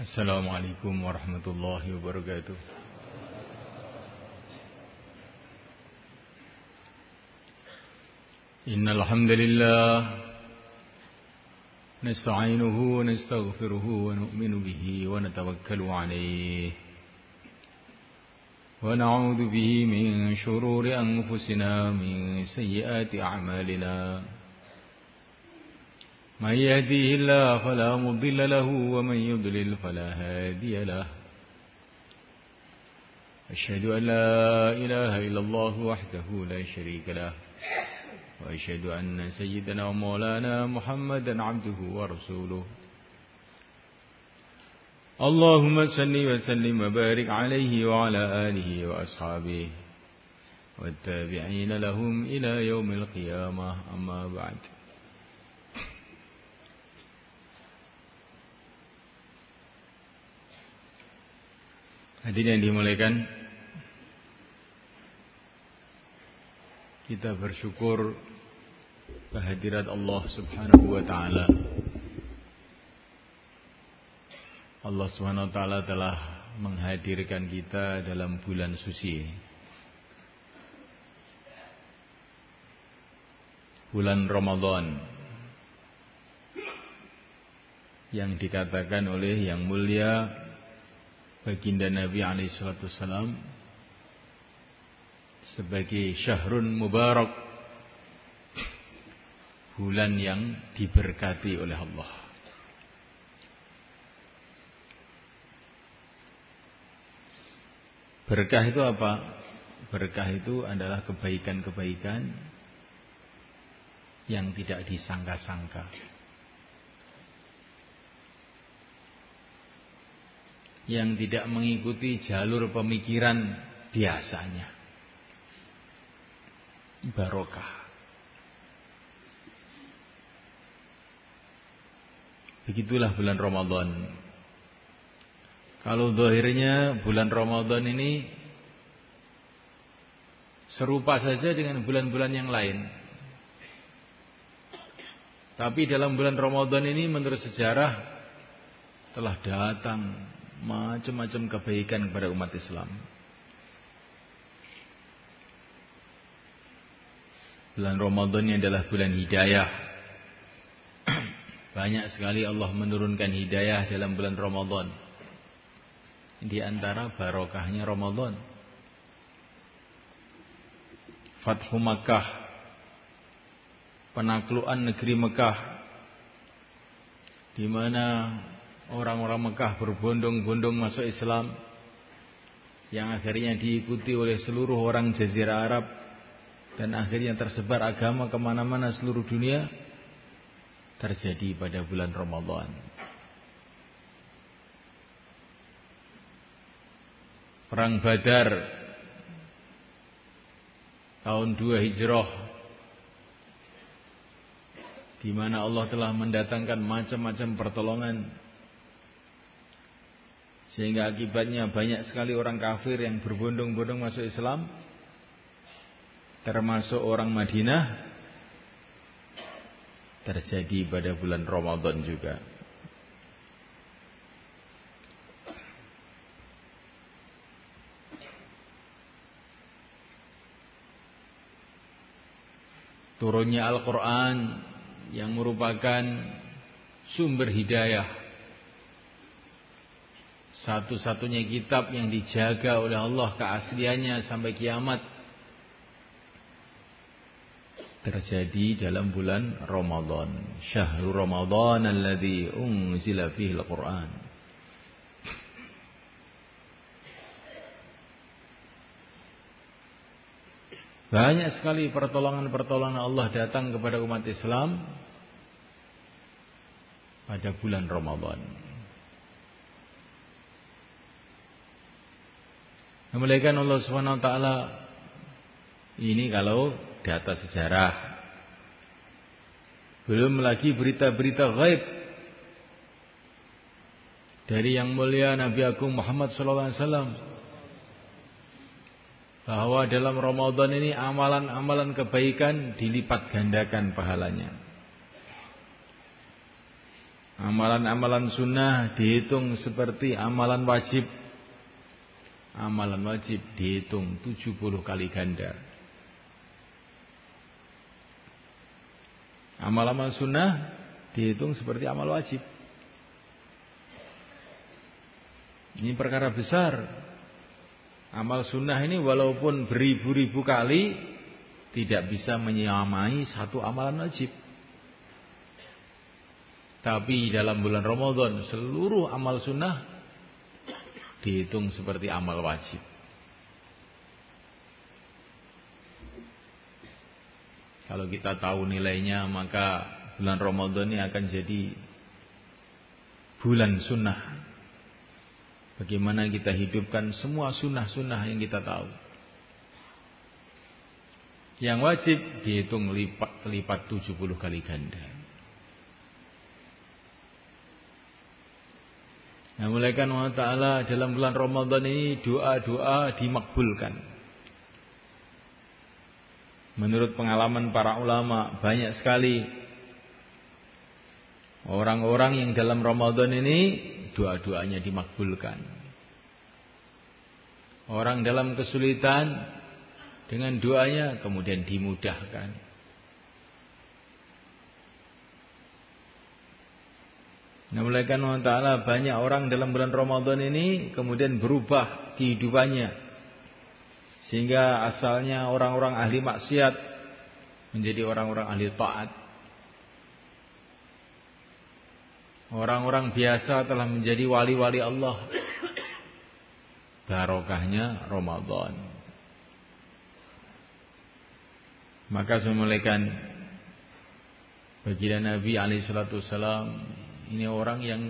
السلام عليكم ورحمة الله وبركاته إن الحمد لله نستعينه ونستغفره ونؤمن به ونتوكل عليه ونعوذ به من شرور أنفسنا من سيئات أعمالنا من يهديه الله فلا مضل له ومن يضلل فلا هادي له. أشهد أن لا إله إلا الله وحده لا شريك له وأشهد أن سيدنا ومولانا محمدا عبده ورسوله. اللهم صل وسلم وبارك عليه وعلى آله وأصحابه والتابعين لهم إلى يوم القيامة. أما بعد. Hadirin yang dimuliakan Kita bersyukur kehadirat Allah Subhanahu wa taala. Allah Subhanahu wa taala telah menghadirkan kita dalam bulan suci. Bulan Ramadan yang dikatakan oleh yang mulia baginda Nabi alaihi salatu wasallam sebagai syahrun mubarak bulan yang diberkati oleh Allah. Berkah itu apa? Berkah itu adalah kebaikan-kebaikan yang tidak disangka-sangka. Yang tidak mengikuti jalur pemikiran biasanya. Barokah. Begitulah bulan Ramadan. Kalau dohirnya bulan Ramadan ini serupa saja dengan bulan-bulan yang lain. Tapi dalam bulan Ramadan ini menurut sejarah telah datang macam-macam kebaikan kepada umat Islam. Bulan Ramadan ini adalah bulan hidayah. Banyak sekali Allah menurunkan hidayah dalam bulan Ramadan. Di antara barokahnya Ramadan. Fathu Makkah. Penaklukan negeri Mekah. Di mana orang-orang Mekah berbondong-bondong masuk Islam yang akhirnya diikuti oleh seluruh orang Jazirah Arab dan akhirnya tersebar agama ke mana-mana seluruh dunia terjadi pada bulan Ramadan. Perang Badar tahun 2 Hijrah di mana Allah telah mendatangkan macam-macam pertolongan sehingga akibatnya banyak sekali orang kafir yang berbondong-bondong masuk Islam termasuk orang Madinah terjadi pada bulan Ramadan juga. Turunnya Al-Quran yang merupakan sumber hidayah satu-satunya kitab yang dijaga oleh Allah keasliannya sampai kiamat terjadi dalam bulan Ramadan. Syahrul Ramadan alladzi unzila fihi al-Qur'an. Banyak sekali pertolongan-pertolongan Allah datang kepada umat Islam pada bulan Ramadan. Kemudian Allah Subhanahu wa taala ini kalau data sejarah. Belum lagi berita-berita gaib dari yang mulia Nabi Agung Muhammad sallallahu alaihi wasallam bahwa dalam Ramadan ini amalan-amalan kebaikan dilipat gandakan pahalanya. Amalan-amalan sunnah dihitung seperti amalan wajib. Amalan wajib dihitung 70 kali ganda. Amal-amal sunnah dihitung seperti amal wajib. Ini perkara besar. Amal sunnah ini walaupun beribu-ribu kali tidak bisa menyamai satu amalan wajib. Tapi dalam bulan Ramadan seluruh amal sunnah dihitung seperti amal wajib. Kalau kita tahu nilainya maka bulan Ramadan ini akan jadi bulan sunnah. Bagaimana kita hidupkan semua sunnah-sunnah yang kita tahu. Yang wajib dihitung lipat, lipat 70 kali ganda. Nah, mulaikan Allah Ta'ala dalam bulan Ramadan ini doa-doa dimakbulkan. Menurut pengalaman para ulama banyak sekali orang-orang yang dalam Ramadan ini doa-doanya dimakbulkan. Orang dalam kesulitan dengan doanya kemudian dimudahkan. Nah, oleh karena Ta'ala banyak orang dalam bulan Ramadan ini kemudian berubah kehidupannya. Sehingga asalnya orang-orang ahli maksiat menjadi orang-orang ahli taat. Orang-orang biasa telah menjadi wali-wali Allah. Barokahnya Ramadan. Maka saya mulaikan baginda Nabi alaihi salatu ini orang yang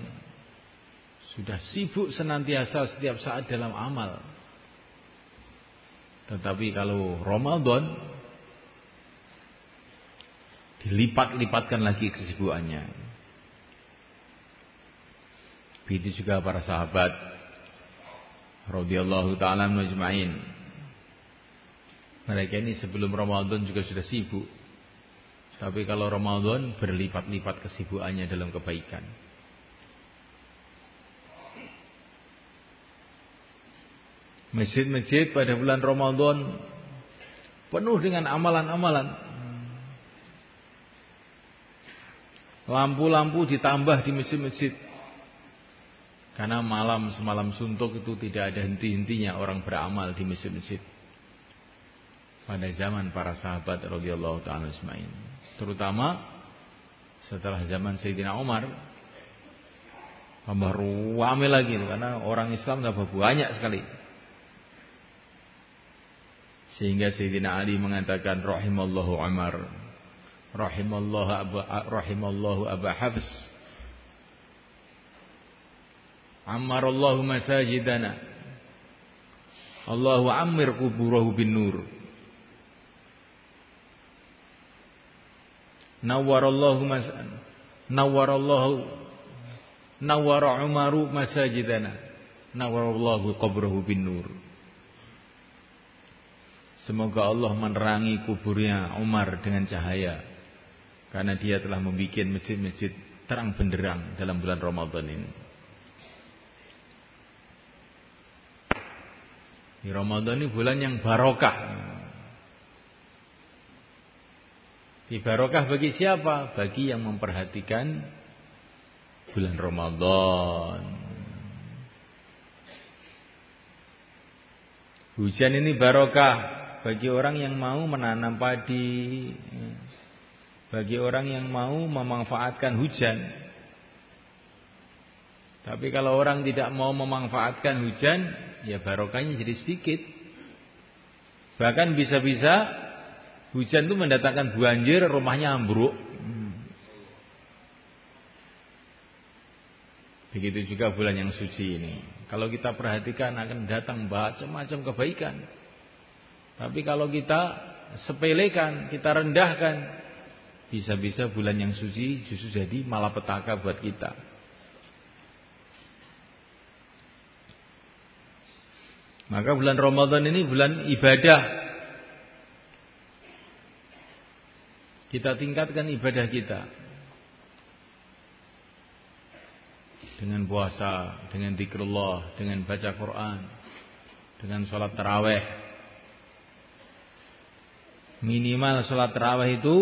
sudah sibuk senantiasa setiap saat dalam amal. Tetapi kalau Ramadan dilipat-lipatkan lagi kesibukannya. Begitu juga para sahabat radhiyallahu taala majma'in. Mereka ini sebelum Ramadan juga sudah sibuk tapi kalau Ramadan berlipat-lipat kesibukannya dalam kebaikan. Masjid-masjid pada bulan Ramadan penuh dengan amalan-amalan. Lampu-lampu ditambah di masjid-masjid. Karena malam semalam suntuk itu tidak ada henti-hentinya orang beramal di masjid-masjid. Pada zaman para sahabat radhiyallahu taala terutama setelah zaman Sayyidina Umar. Tambah ramai lagi karena orang Islam tambah banyak sekali. Sehingga Sayyidina Ali mengatakan rahimallahu Umar rahimallahu Abu rahimallahu Abu Hafs Ammarallahu masajidana. Allahu ammir kuburahu bin nur Nawwarallahu mas nawwarallahu nawwara Umaru masajidana. Nawwarallahu qabrahu bin nur. Semoga Allah menerangi kuburnya Umar dengan cahaya. Karena dia telah membuat masjid-masjid terang benderang dalam bulan Ramadan ini. Di Ramadan ini bulan yang barokah. Di barokah bagi siapa? Bagi yang memperhatikan bulan Ramadan. Hujan ini barokah bagi orang yang mau menanam padi. Bagi orang yang mau memanfaatkan hujan. Tapi kalau orang tidak mau memanfaatkan hujan, ya barokahnya jadi sedikit. Bahkan bisa-bisa Hujan itu mendatangkan banjir, rumahnya ambruk. Begitu juga bulan yang suci ini. Kalau kita perhatikan akan datang macam-macam kebaikan. Tapi kalau kita sepelekan, kita rendahkan, bisa-bisa bulan yang suci justru jadi malapetaka buat kita. Maka bulan Ramadan ini bulan ibadah Kita tingkatkan ibadah kita. dengan puasa, dengan zikrullah, dengan baca Quran, dengan sholat taraweh. Minimal sholat taraweh itu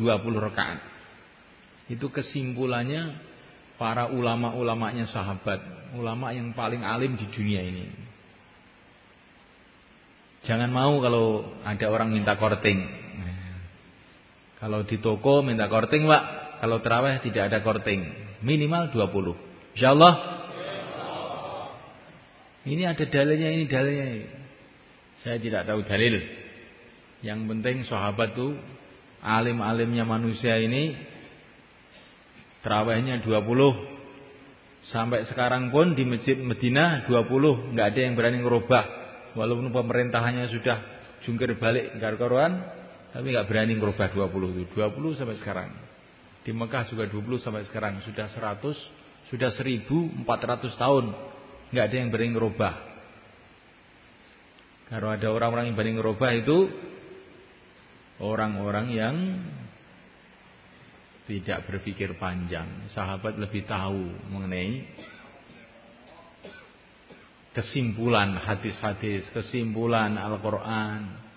20 rakaat. Itu kesimpulannya para ulama-ulamanya sahabat, ulama yang paling alim di dunia ini. Jangan mau kalau ada orang minta korting. Kalau di toko minta korting, Pak. Kalau terawih tidak ada korting. Minimal 20. Insyaallah. Ini ada dalilnya, ini dalilnya. Saya tidak tahu dalil. Yang penting sahabat tuh alim-alimnya manusia ini terawihnya 20 sampai sekarang pun di masjid Medina 20 nggak ada yang berani ngerubah walaupun pemerintahannya sudah jungkir balik gar-karuan tapi nggak berani ngerubah 20 itu 20 sampai sekarang di Mekah juga 20 sampai sekarang sudah 100 sudah 1400 tahun nggak ada yang berani ngerubah. Kalau ada orang-orang yang berani ngerubah itu orang-orang yang tidak berpikir panjang. Sahabat lebih tahu mengenai kesimpulan hadis-hadis, kesimpulan Al-Quran.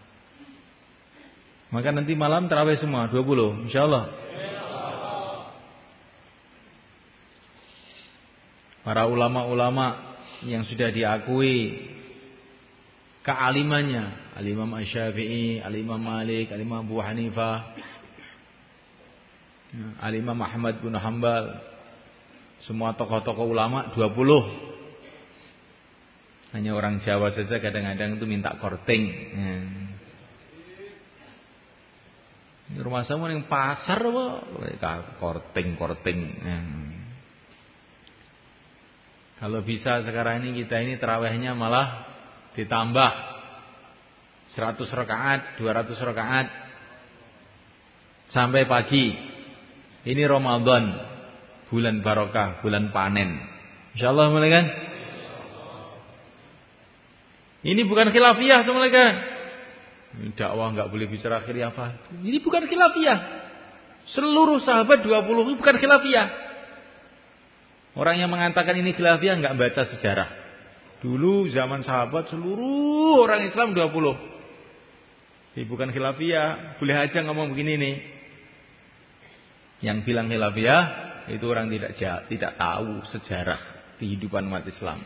Maka nanti malam terawih semua 20 insyaallah. para ulama-ulama yang sudah diakui kealimannya Al-Imam Asy-Syafi'i, Malik, Al-Imam Abu Hanifah, Al-Imam bin Hanbal, semua tokoh-tokoh ulama 20. Hanya orang Jawa saja kadang-kadang itu minta korting. Ya. Rumah saya yang pasar apa? Korting, korting. Ya. Kalau bisa sekarang ini kita ini terawihnya malah ditambah 100 rakaat, 200 rakaat sampai pagi. Ini Ramadan, bulan barokah, bulan panen. Insyaallah mulai kan? Ini bukan khilafiyah semua kan? Dakwah nggak boleh bicara khilafah. Ini bukan khilafiyah. Seluruh sahabat 20 itu bukan khilafiyah. Orang yang mengatakan ini khilafiyah nggak baca sejarah. Dulu zaman sahabat seluruh orang Islam 20. Ini bukan khilafiyah, boleh aja ngomong begini nih. Yang bilang khilafiyah itu orang tidak tidak tahu sejarah kehidupan umat Islam.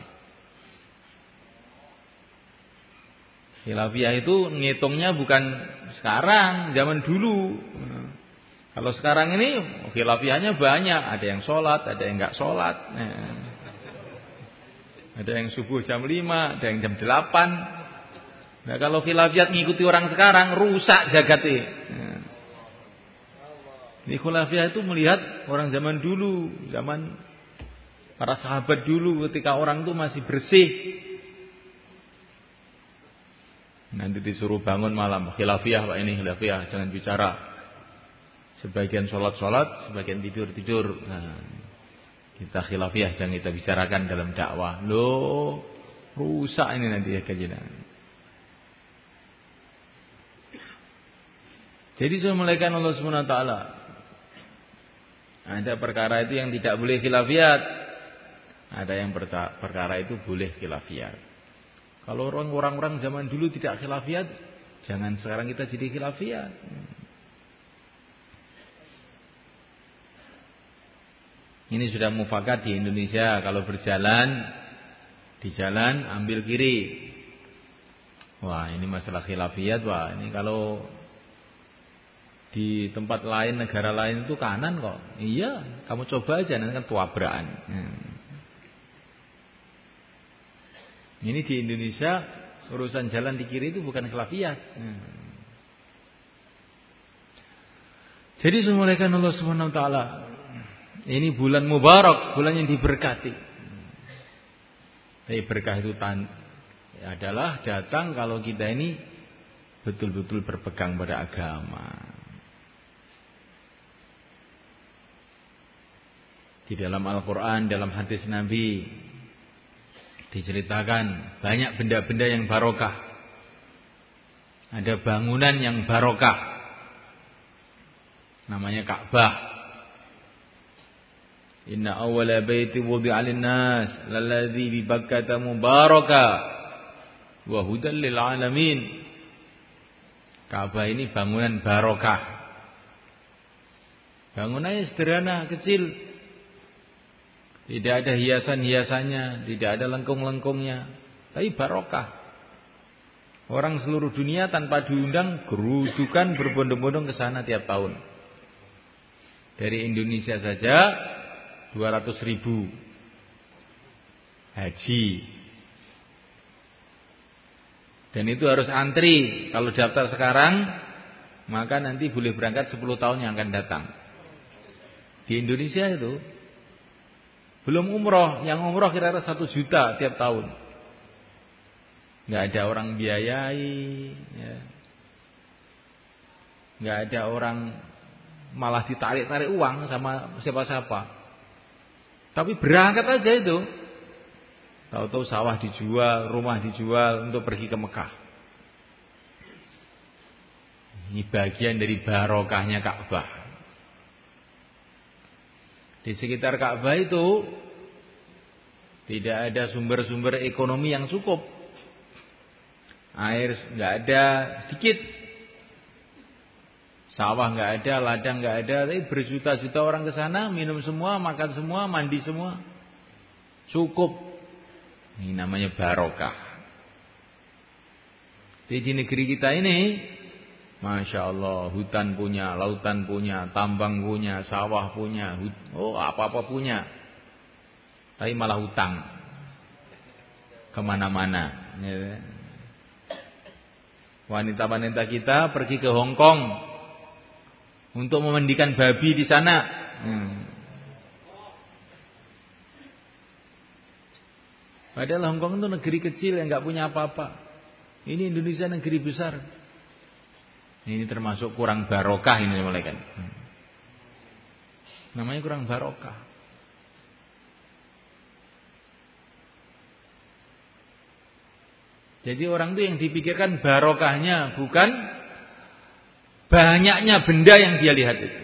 Khilafiyah itu ngitungnya bukan sekarang, zaman dulu. Kalau sekarang ini khilafiyahnya banyak, ada yang sholat, ada yang nggak sholat. Ada yang subuh jam 5, ada yang jam 8. Nah kalau khilafiyat ngikuti orang sekarang, rusak jagat ini. Ini khilafiyah itu melihat orang zaman dulu, zaman para sahabat dulu ketika orang itu masih bersih. Nanti disuruh bangun malam khilafiyah Pak ini khilafiyah, jangan bicara Sebagian sholat-sholat, sebagian tidur-tidur. Nah, kita khilafiyah jangan kita bicarakan dalam dakwah. Loh, rusak ini nanti ya kajian. Jadi saya mulaikan Allah SWT. Ada perkara itu yang tidak boleh khilafiyat. Ada yang perkara itu boleh khilafiyat. Kalau orang-orang zaman dulu tidak khilafiyat, jangan sekarang kita jadi khilafiyat. Ini sudah mufakat di Indonesia kalau berjalan di jalan ambil kiri. Wah, ini masalah khilafiyat, wah, ini kalau di tempat lain negara lain itu kanan kok. Iya, kamu coba aja nanti kan tuabrakan. Hmm. Ini di Indonesia urusan jalan di kiri itu bukan khilafiyat. Hmm. Jadi semulaikan Allah Subhanahu wa taala ini bulan mubarak, bulan yang diberkati. Tapi berkah itu tan adalah datang kalau kita ini betul-betul berpegang pada agama. Di dalam Al-Quran, dalam hadis Nabi diceritakan banyak benda-benda yang barokah. Ada bangunan yang barokah. Namanya Ka'bah. Inna awwala baiti wudi'a lin-nas lalladzi bi Bakkah mubaraka wa hudan lil alamin. Ka'bah ini bangunan barokah. Bangunannya sederhana, kecil. Tidak ada hiasan-hiasannya, tidak ada lengkung-lengkungnya, tapi barokah. Orang seluruh dunia tanpa diundang gerudukan berbondong-bondong ke sana tiap tahun. Dari Indonesia saja 200 ribu haji. Dan itu harus antri. Kalau daftar sekarang, maka nanti boleh berangkat 10 tahun yang akan datang. Di Indonesia itu belum umroh, yang umroh kira-kira satu juta tiap tahun. Nggak ada orang biayai, ya. nggak ada orang malah ditarik-tarik uang sama siapa-siapa. Tapi berangkat aja itu. Tahu-tahu sawah dijual, rumah dijual untuk pergi ke Mekah. Ini bagian dari barokahnya Ka'bah. Di sekitar Ka'bah itu tidak ada sumber-sumber ekonomi yang cukup. Air nggak ada sedikit Sawah nggak ada, ladang nggak ada, tapi berjuta-juta orang ke sana, minum semua, makan semua, mandi semua. Cukup. Ini namanya barokah. Di negeri kita ini, Masya Allah, hutan punya, lautan punya, tambang punya, sawah punya, oh apa-apa punya. Tapi malah hutang. Ke mana-mana. Ya. Wanita-wanita kita pergi ke Hong Kong untuk memandikan babi di sana. Hmm. Padahal Hongkong itu negeri kecil yang nggak punya apa-apa. Ini Indonesia negeri besar. Ini termasuk kurang barokah ini mulai kan. Hmm. Namanya kurang barokah. Jadi orang itu yang dipikirkan barokahnya bukan Banyaknya benda yang dia lihat itu.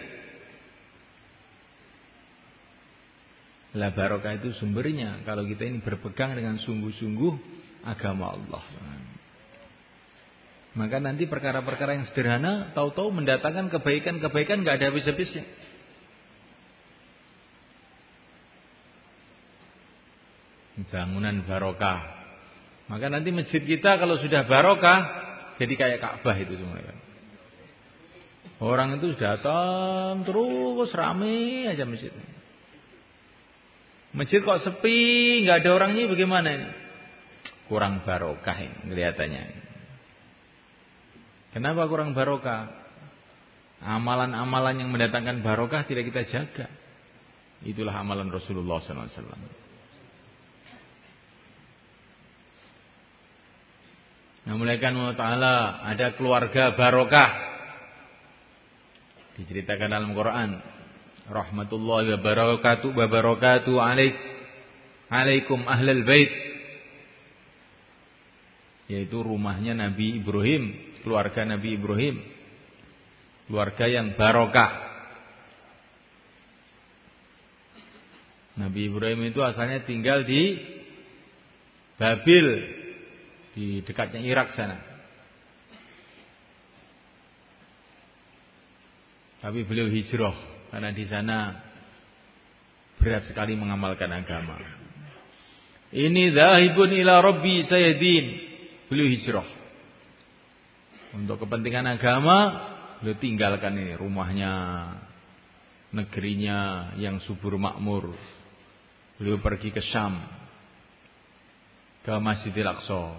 Lah barokah itu sumbernya kalau kita ini berpegang dengan sungguh-sungguh agama Allah. Maka nanti perkara-perkara yang sederhana tahu-tahu mendatangkan kebaikan-kebaikan nggak ada habis-habisnya. Bangunan barokah. Maka nanti masjid kita kalau sudah barokah jadi kayak Ka'bah itu semua kan. Orang itu datang terus rame aja masjid. Masjid kok sepi, nggak ada orangnya bagaimana ini? Kurang barokah ini kelihatannya. Kenapa kurang barokah? Amalan-amalan yang mendatangkan barokah tidak kita jaga. Itulah amalan Rasulullah SAW. Nah, mulaikan Allah Ta'ala ada keluarga barokah Diceritakan dalam Quran. Rahmatullahi wa barakatuh wa barakatuh alaik alaikum ahlal bait. Yaitu rumahnya Nabi Ibrahim, keluarga Nabi Ibrahim. Keluarga yang barokah. Nabi Ibrahim itu asalnya tinggal di Babil di dekatnya Irak sana. Tapi beliau hijrah karena di sana berat sekali mengamalkan agama. Ini zahibun ila rabbi sayyidin. Beliau hijrah. Untuk kepentingan agama, beliau tinggalkan ini rumahnya, negerinya yang subur makmur. Beliau pergi ke Syam, ke Masjidil Aqsa.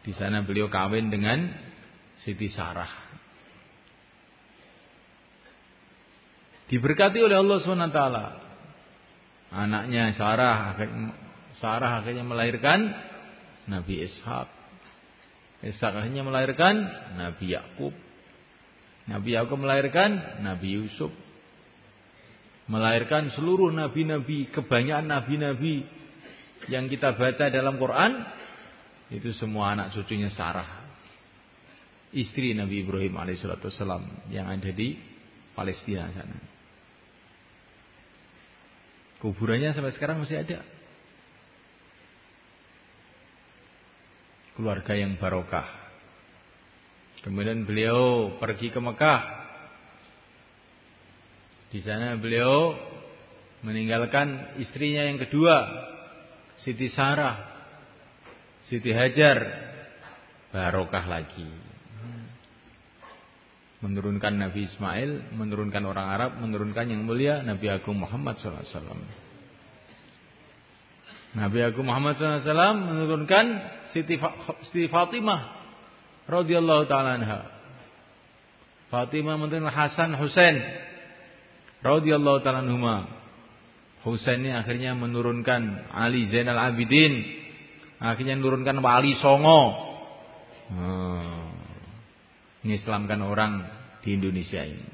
Di sana beliau kawin dengan Siti Sarah. Diberkati oleh Allah SWT. Anaknya Sarah, Sarah akhirnya melahirkan Nabi Ishak. Ishak akhirnya melahirkan Nabi Yakub. Nabi Yakub melahirkan Nabi Yusuf. Melahirkan seluruh nabi-nabi, kebanyakan nabi-nabi yang kita baca dalam Quran itu semua anak cucunya Sarah. Istri Nabi Ibrahim alaihissalam yang ada di Palestina sana. Kuburannya sampai sekarang masih ada. Keluarga yang barokah. Kemudian beliau pergi ke Mekah. Di sana beliau meninggalkan istrinya yang kedua, Siti Sarah, Siti Hajar, barokah lagi menurunkan Nabi Ismail, menurunkan orang Arab, menurunkan yang mulia Nabi Agung Muhammad SAW. Nabi Agung Muhammad SAW menurunkan Siti, Siti Fatimah radhiyallahu taala anha. Fatimah menurunkan Hasan Husain radhiyallahu taala anhuma. Husain ini akhirnya menurunkan Ali Zainal Abidin, akhirnya menurunkan Wali Songo. Hmm mengislamkan orang di Indonesia ini.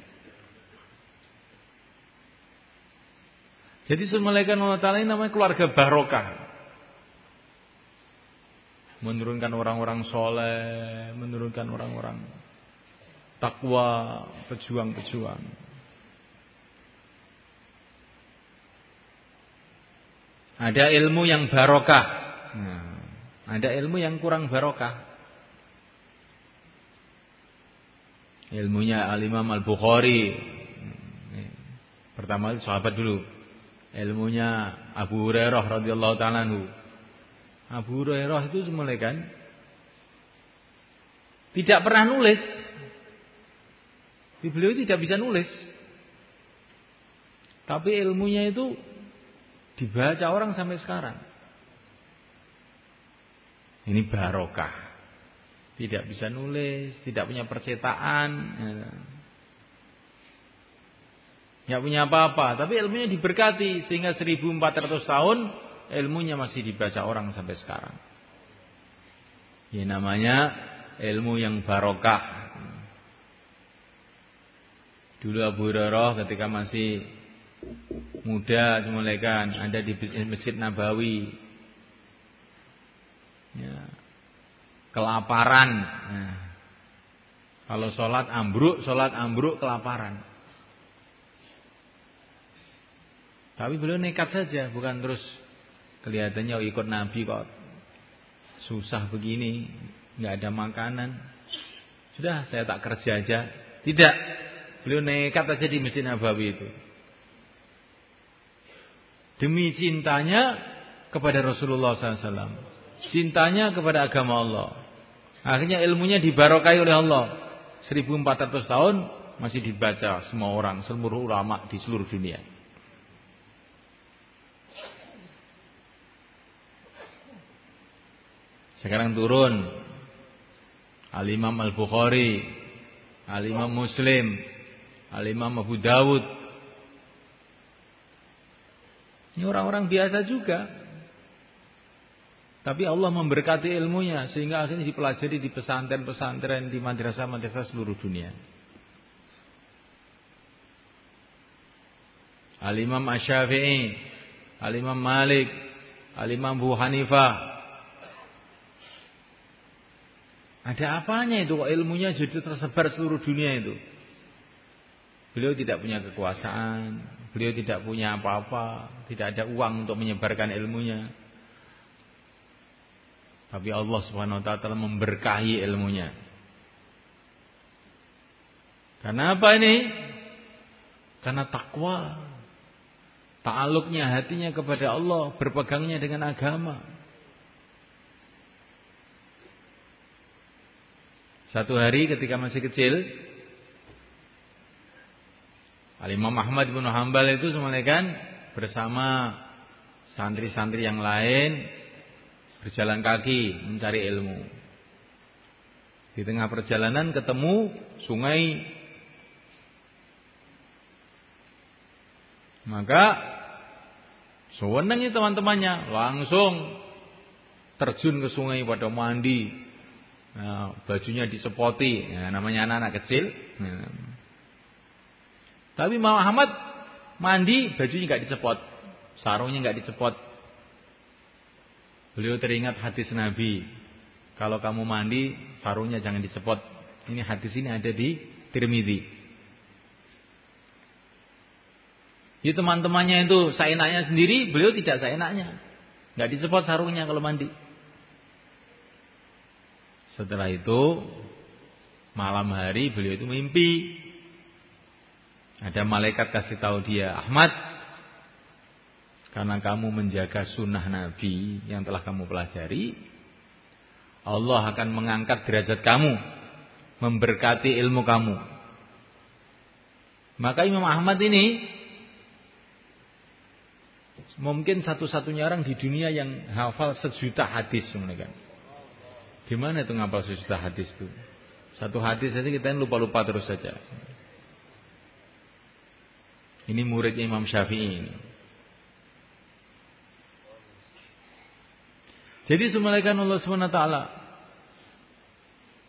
Jadi malaikat Allah Ta'ala ini namanya keluarga barokah. Menurunkan orang-orang soleh, menurunkan orang-orang takwa, pejuang-pejuang. Ada ilmu yang barokah. Nah, ada ilmu yang kurang barokah. ilmunya Al-Imam Al-Bukhari. Pertama sahabat dulu. Ilmunya Abu Hurairah radhiyallahu taala Abu Hurairah itu semula kan tidak pernah nulis. Beliau tidak bisa nulis. Tapi ilmunya itu dibaca orang sampai sekarang. Ini barokah tidak bisa nulis, tidak punya percetaan, ya. punya apa-apa, tapi ilmunya diberkati sehingga 1400 tahun ilmunya masih dibaca orang sampai sekarang. Ya namanya ilmu yang barokah. Dulu Abu Hurairah ketika masih muda kan ada di Masjid Nabawi. Ya, kelaparan. Nah, kalau sholat ambruk, sholat ambruk kelaparan. Tapi beliau nekat saja, bukan terus kelihatannya oh, ikut Nabi kok susah begini, nggak ada makanan. Sudah, saya tak kerja aja. Tidak, beliau nekat saja di Masjid Nabawi itu. Demi cintanya kepada Rasulullah SAW. Cintanya kepada agama Allah. Akhirnya ilmunya dibarokai oleh Allah. 1400 tahun masih dibaca semua orang, seluruh ulama di seluruh dunia. Sekarang turun Al-Imam Al-Bukhari, Al-Imam Muslim, Al-Imam Abu Dawud. Ini orang-orang biasa juga. Tapi Allah memberkati ilmunya sehingga akhirnya dipelajari di pesantren-pesantren, di madrasah-madrasah seluruh dunia. Al-Imam Asy-Syafi'i, Al-Imam Malik, Al-Imam Abu Hanifah. Ada apanya itu kok ilmunya jadi tersebar seluruh dunia itu? Beliau tidak punya kekuasaan, beliau tidak punya apa-apa, tidak ada uang untuk menyebarkan ilmunya. Tapi Allah Subhanahu wa taala memberkahi ilmunya. Karena apa ini? Karena takwa. Ta'aluknya hatinya kepada Allah, berpegangnya dengan agama. Satu hari ketika masih kecil, Al-Imam Ahmad bin Hambal itu semalekan bersama santri-santri yang lain berjalan kaki mencari ilmu. Di tengah perjalanan ketemu sungai. Maka sewenangnya teman-temannya langsung terjun ke sungai pada mandi. Nah, bajunya disepoti, nah, namanya anak-anak kecil. Nah. Tapi Muhammad mandi bajunya nggak disepot, sarungnya nggak disepot, Beliau teringat hadis Nabi. Kalau kamu mandi, sarungnya jangan disepot. Ini hadis ini ada di Tirmidzi. Di teman-temannya itu seenaknya sendiri, beliau tidak seenaknya. Nggak disepot sarungnya kalau mandi. Setelah itu malam hari beliau itu mimpi. Ada malaikat kasih tahu dia, Ahmad, karena kamu menjaga sunnah Nabi yang telah kamu pelajari, Allah akan mengangkat derajat kamu, memberkati ilmu kamu. Maka Imam Ahmad ini Mungkin satu-satunya orang di dunia yang hafal sejuta hadis kan. Gimana itu ngapal sejuta hadis itu? Satu hadis saja kita lupa-lupa terus saja. Ini murid Imam Syafi'i ini. Jadi semalakan Allah SWT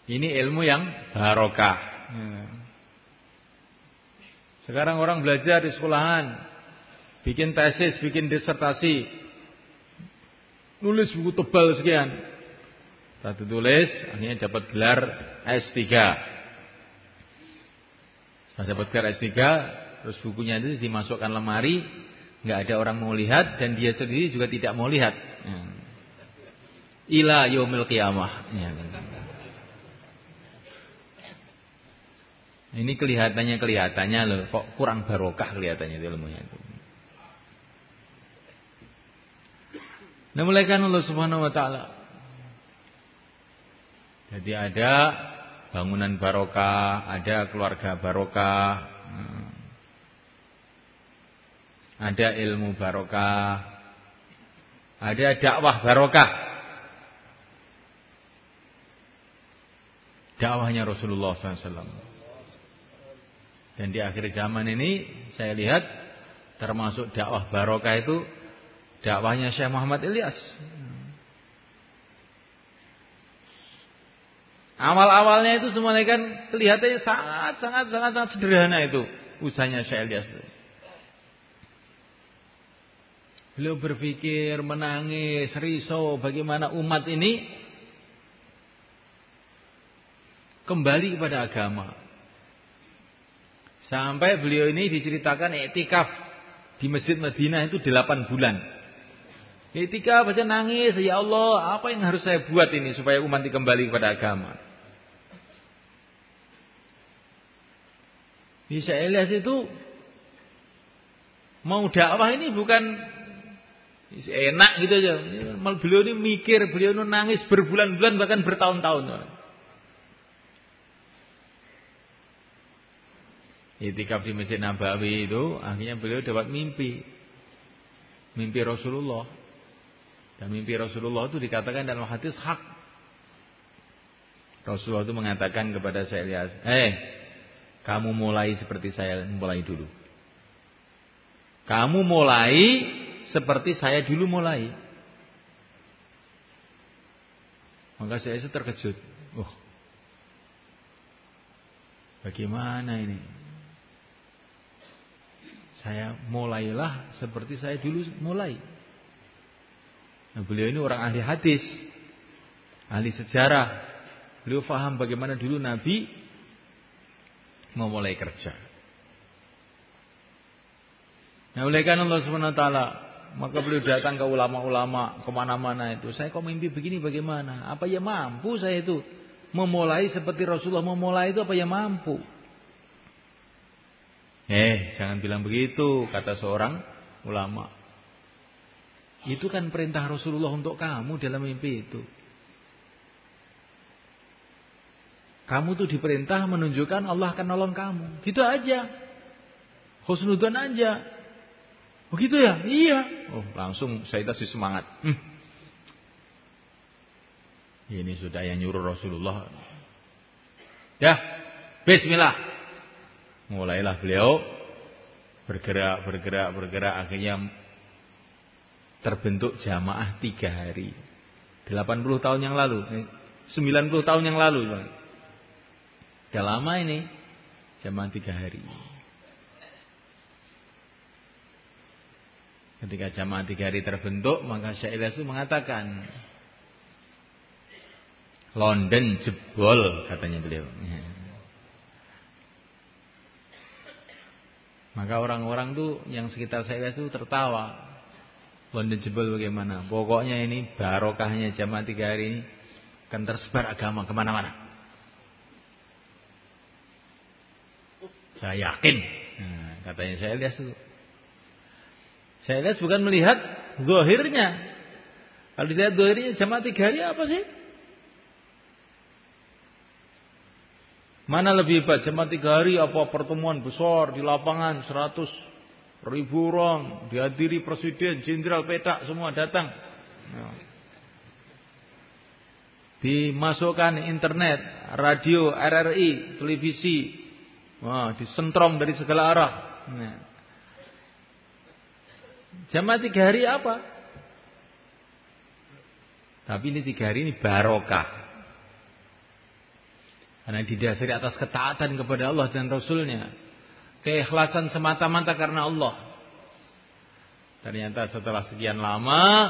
Ini ilmu yang barokah Sekarang orang belajar di sekolahan bikin tesis, bikin disertasi, nulis buku tebal sekian. Satu tulis, akhirnya dapat gelar S3. Saya dapat gelar S3, terus bukunya itu dimasukkan lemari, nggak ada orang mau lihat dan dia sendiri juga tidak mau lihat. Ya. Ila yaumil qiyamah. Ya. Ini kelihatannya kelihatannya loh, kok kurang barokah kelihatannya ilmunya itu. Nah mulaikan Allah Subhanahu wa taala. Jadi ada bangunan barokah, ada keluarga barokah, hmm. ada ilmu barokah, ada dakwah barokah. Dakwahnya Rasulullah SAW. Dan di akhir zaman ini saya lihat termasuk dakwah barokah itu dakwahnya Syekh Muhammad Ilyas. Awal-awalnya itu semuanya kan kelihatannya sangat sangat sangat sangat sederhana itu usahanya Syekh Ilyas itu. Beliau berpikir, menangis, risau bagaimana umat ini kembali kepada agama. Sampai beliau ini diceritakan etikaf di Masjid Madinah itu 8 bulan. Ketika baca nangis, ya Allah, apa yang harus saya buat ini supaya umat kembali kepada agama? Bisa Elias itu mau dakwah ini bukan enak gitu aja. Beliau ini mikir, beliau ini nangis berbulan-bulan bahkan bertahun-tahun. Itikaf di Masjid Nabawi itu akhirnya beliau dapat mimpi. Mimpi Rasulullah. Dan mimpi Rasulullah itu dikatakan dalam hadis hak. Rasulullah itu mengatakan kepada saya, "Eh, kamu mulai seperti saya mulai dulu." Kamu mulai seperti saya dulu mulai. Maka saya itu terkejut. Oh, bagaimana ini? Saya mulailah seperti saya dulu mulai. Nah, beliau ini orang ahli hadis, ahli sejarah. Beliau faham bagaimana dulu Nabi memulai kerja. Nah, oleh karena Allah Subhanahu Wa Taala, maka beliau datang ke ulama-ulama ke mana-mana itu. Saya kok mimpi begini bagaimana? Apa ya mampu saya itu memulai seperti Rasulullah memulai itu apa ya mampu? Eh, jangan bilang begitu, kata seorang ulama. Itu kan perintah Rasulullah untuk kamu dalam mimpi itu. Kamu tuh diperintah menunjukkan Allah akan nolong kamu. Gitu aja. Husnudan aja. Begitu ya? Iya. Oh, langsung saya kasih semangat. Hmm. Ini sudah yang nyuruh Rasulullah. Ya, bismillah. Mulailah beliau bergerak, bergerak, bergerak. Akhirnya terbentuk jamaah tiga hari. 80 tahun yang lalu, 90 eh, tahun yang lalu. Sudah lama ini jamaah tiga hari. Ketika jamaah tiga hari terbentuk, maka Syekh Ilyasu mengatakan, London jebol katanya beliau. Maka orang-orang tuh yang sekitar saya itu tertawa. London jebol bagaimana? Pokoknya ini barokahnya jamaah tiga hari ini akan tersebar agama ke mana-mana. Saya yakin. Nah, katanya saya lihat dulu. Saya lihat bukan melihat zahirnya. Kalau dilihat zahirnya jamaah tiga hari apa sih? Mana lebih hebat jemaat tiga hari apa pertemuan besar di lapangan seratus ribu orang dihadiri presiden, jenderal, petak semua datang. Ya. Dimasukkan internet, radio, RRI, televisi, wah disentrong dari segala arah. Nah. Jamaah tiga hari apa? Tapi ini tiga hari ini barokah. Karena didasari atas ketaatan kepada Allah dan Rasulnya. Keikhlasan semata-mata karena Allah. Ternyata setelah sekian lama,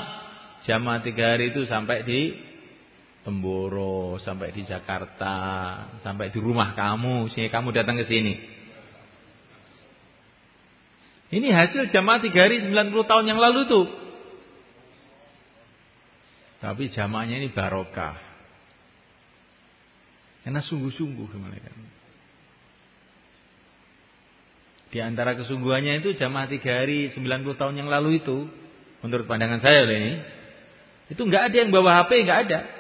jamaah tiga hari itu sampai di Temboro, sampai di Jakarta, sampai di rumah kamu, sehingga kamu datang ke sini. Ini hasil jamaah tiga hari 90 tahun yang lalu tuh. Tapi jamaahnya ini barokah. Karena sungguh-sungguh mereka. Di antara kesungguhannya itu jamaah tiga hari 90 tahun yang lalu itu, menurut pandangan saya ini, itu nggak ada yang bawa HP, nggak ada.